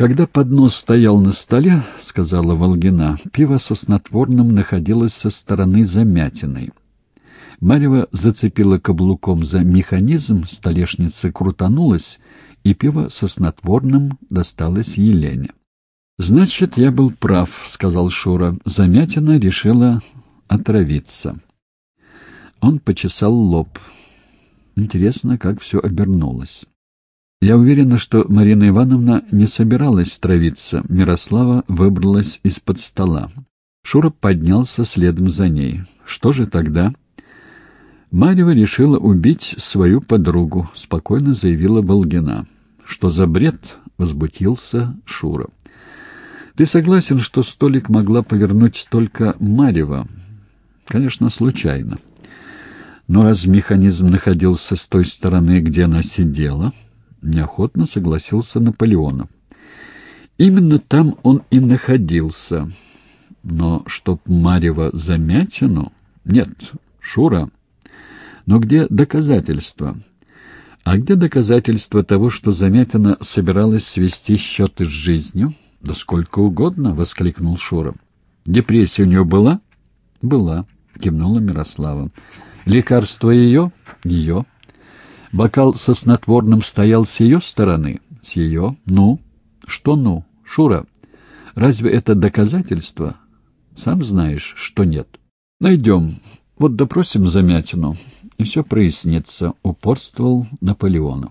Когда поднос стоял на столе, — сказала Волгина, — пиво со снотворным находилось со стороны замятиной. Марьева зацепила каблуком за механизм, столешница крутанулась, и пиво со снотворным досталось Елене. «Значит, я был прав», — сказал Шура. Замятина решила отравиться. Он почесал лоб. Интересно, как все обернулось. Я уверена, что Марина Ивановна не собиралась травиться. Мирослава выбралась из-под стола. Шура поднялся следом за ней. Что же тогда? Марьева решила убить свою подругу, спокойно заявила Волгина. Что за бред? возбудился Шура. Ты согласен, что столик могла повернуть только Марьева? Конечно, случайно. Но раз механизм находился с той стороны, где она сидела, неохотно согласился Наполеонов. Именно там он и находился. Но чтоб Марьева Замятину... Нет, Шура. Но где доказательства? А где доказательства того, что Замятина собиралась свести счеты с жизнью? Да сколько угодно, — воскликнул Шура. Депрессия у нее была? Была, — кивнула Мирослава. Лекарство ее? Ее. Бокал со снотворным стоял с ее стороны? С ее. Ну? Что ну? Шура, разве это доказательство? Сам знаешь, что нет. Найдем. Вот допросим Замятину, и все прояснится, — упорствовал Наполеонов.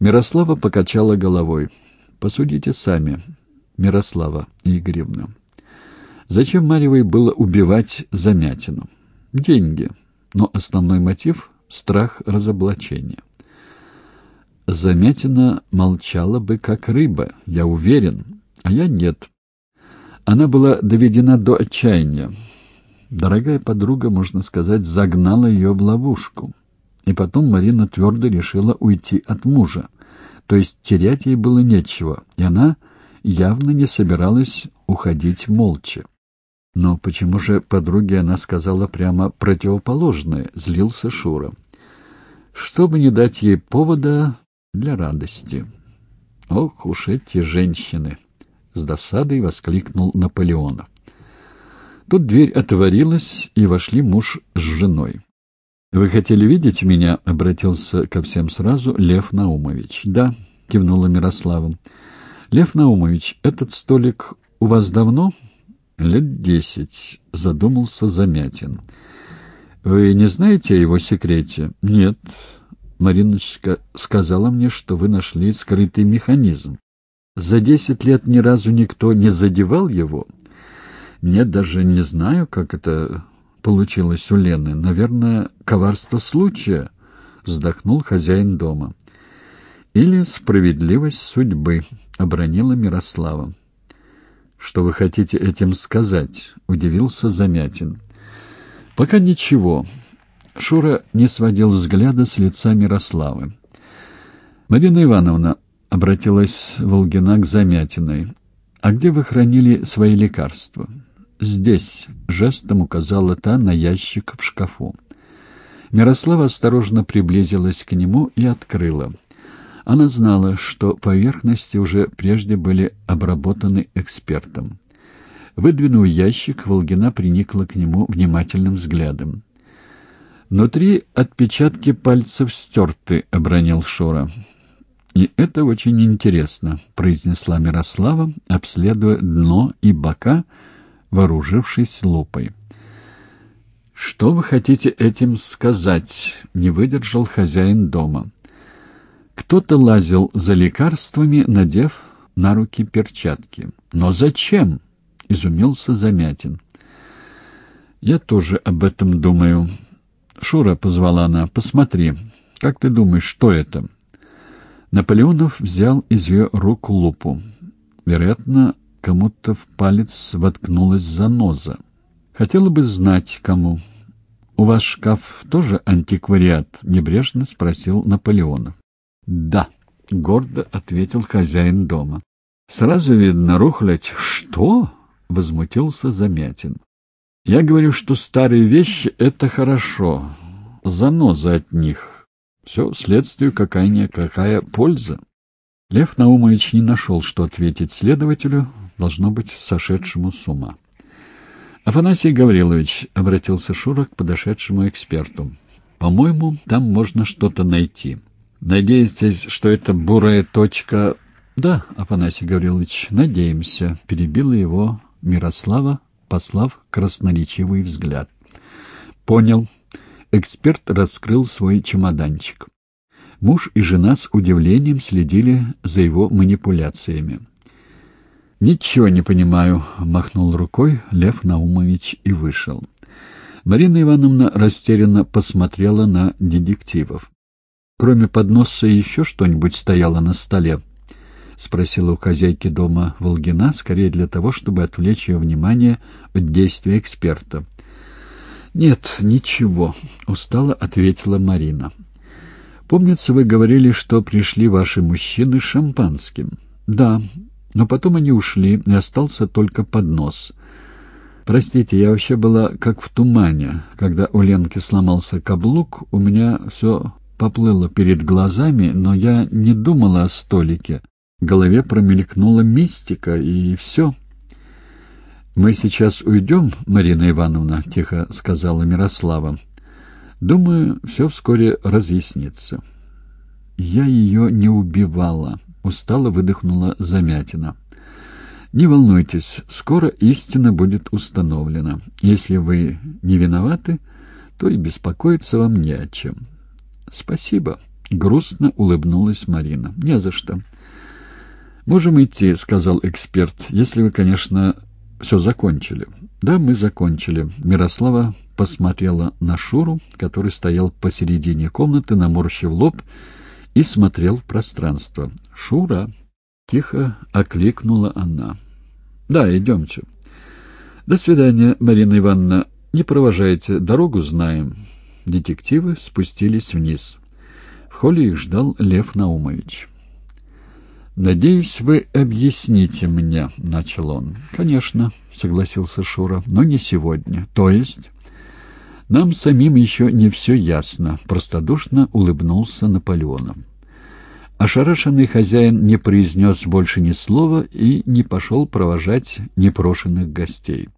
Мирослава покачала головой. Посудите сами, Мирослава Игоревна. Зачем Марьевой было убивать Замятину? Деньги. Но основной мотив — страх разоблачения. Замятина молчала бы, как рыба, я уверен, а я нет. Она была доведена до отчаяния. Дорогая подруга, можно сказать, загнала ее в ловушку. И потом Марина твердо решила уйти от мужа. То есть терять ей было нечего, и она явно не собиралась уходить молча. Но почему же подруге она сказала прямо противоположное, злился Шура. Чтобы не дать ей повода для радости. Ох уж эти женщины! С досадой воскликнул Наполеонов. Тут дверь отворилась, и вошли муж с женой. «Вы хотели видеть меня?» — обратился ко всем сразу Лев Наумович. «Да», — кивнула Мирослава. «Лев Наумович, этот столик у вас давно?» «Лет десять», — задумался Замятин. «Вы не знаете о его секрете?» «Нет». Мариночка сказала мне, что вы нашли скрытый механизм. За десять лет ни разу никто не задевал его? Нет, даже не знаю, как это получилось у Лены. Наверное, коварство случая, — вздохнул хозяин дома. Или справедливость судьбы, — обронила Мирослава. «Что вы хотите этим сказать?» — удивился Замятин. «Пока ничего». Шура не сводил взгляда с лица Мирославы. «Марина Ивановна», — обратилась Волгина к Замятиной, — «а где вы хранили свои лекарства?» «Здесь», — жестом указала та на ящик в шкафу. Мирослава осторожно приблизилась к нему и открыла — она знала, что поверхности уже прежде были обработаны экспертом. Выдвинув ящик, Волгина приникла к нему внимательным взглядом. «Внутри отпечатки пальцев стерты», — обронил Шора. «И это очень интересно», — произнесла Мирослава, обследуя дно и бока, вооружившись лупой. «Что вы хотите этим сказать?» — не выдержал хозяин дома. Кто-то лазил за лекарствами, надев на руки перчатки. «Но зачем?» — изумился Замятин. «Я тоже об этом думаю». «Шура», — позвала она, — «посмотри. Как ты думаешь, что это?» Наполеонов взял из ее рук лупу. Вероятно, кому-то в палец воткнулась заноза. Хотела бы знать, кому. «У вас шкаф тоже антиквариат?» — небрежно спросил Наполеонов. «Да», — гордо ответил хозяин дома. «Сразу видно, рухлядь, что?» — возмутился Замятин. «Я говорю, что старые вещи — это хорошо. Заноза от них. Все следствию какая-никакая польза». Лев Наумович не нашел, что ответить следователю, должно быть, сошедшему с ума. «Афанасий Гаврилович», — обратился Шура к подошедшему эксперту, — «по-моему, там можно что-то найти. Надеетесь, что это бурая точка...» «Да, Афанасий Гаврилович, надеемся», — перебила его Мирослава, послав красноречивый взгляд. «Понял». Эксперт раскрыл свой чемоданчик. Муж и жена с удивлением следили за его манипуляциями. «Ничего не понимаю», — махнул рукой Лев Наумович и вышел. Марина Ивановна растерянно посмотрела на детективов. «Кроме подноса еще что-нибудь стояло на столе?» — спросила у хозяйки дома Волгина, скорее для того, чтобы отвлечь ее внимание от действия эксперта. «Нет, ничего», — устало ответила Марина. «Помнится, вы говорили, что пришли ваши мужчины с шампанским». «Да, но потом они ушли, и остался только поднос. Простите, я вообще была как в тумане. Когда у Ленки сломался каблук, у меня все поплыло перед глазами, но я не думала о столике. В голове промелькнула мистика, и все. «Мы сейчас уйдем, Марина Ивановна», — тихо сказала Мирослава. «Думаю, все вскоре разъяснится». «Я ее не убивала», — устало выдохнула Замятина. «Не волнуйтесь, скоро истина будет установлена. Если вы не виноваты, то и беспокоиться вам не о чем». «Спасибо», — грустно улыбнулась Марина. «Не за что». «Можем идти», — сказал эксперт, — «если вы, конечно, все закончили». «Да, мы закончили». Мирослава посмотрела на Шуру, который стоял посередине комнаты, наморщив лоб, и смотрел в пространство. «Шура!» — тихо окликнула она. «Да, идемте». «До свидания, Марина Ивановна. Не провожайте, дорогу знаем». Детективы спустились вниз. В холле их ждал Лев Наумович. «Надеюсь, вы объясните мне», — начал он. «Конечно», — согласился Шура, — «но не сегодня. То есть...» «Нам самим еще не все ясно», — простодушно улыбнулся Наполеонов. Ошарашенный хозяин не произнес больше ни слова и не пошел провожать непрошенных гостей.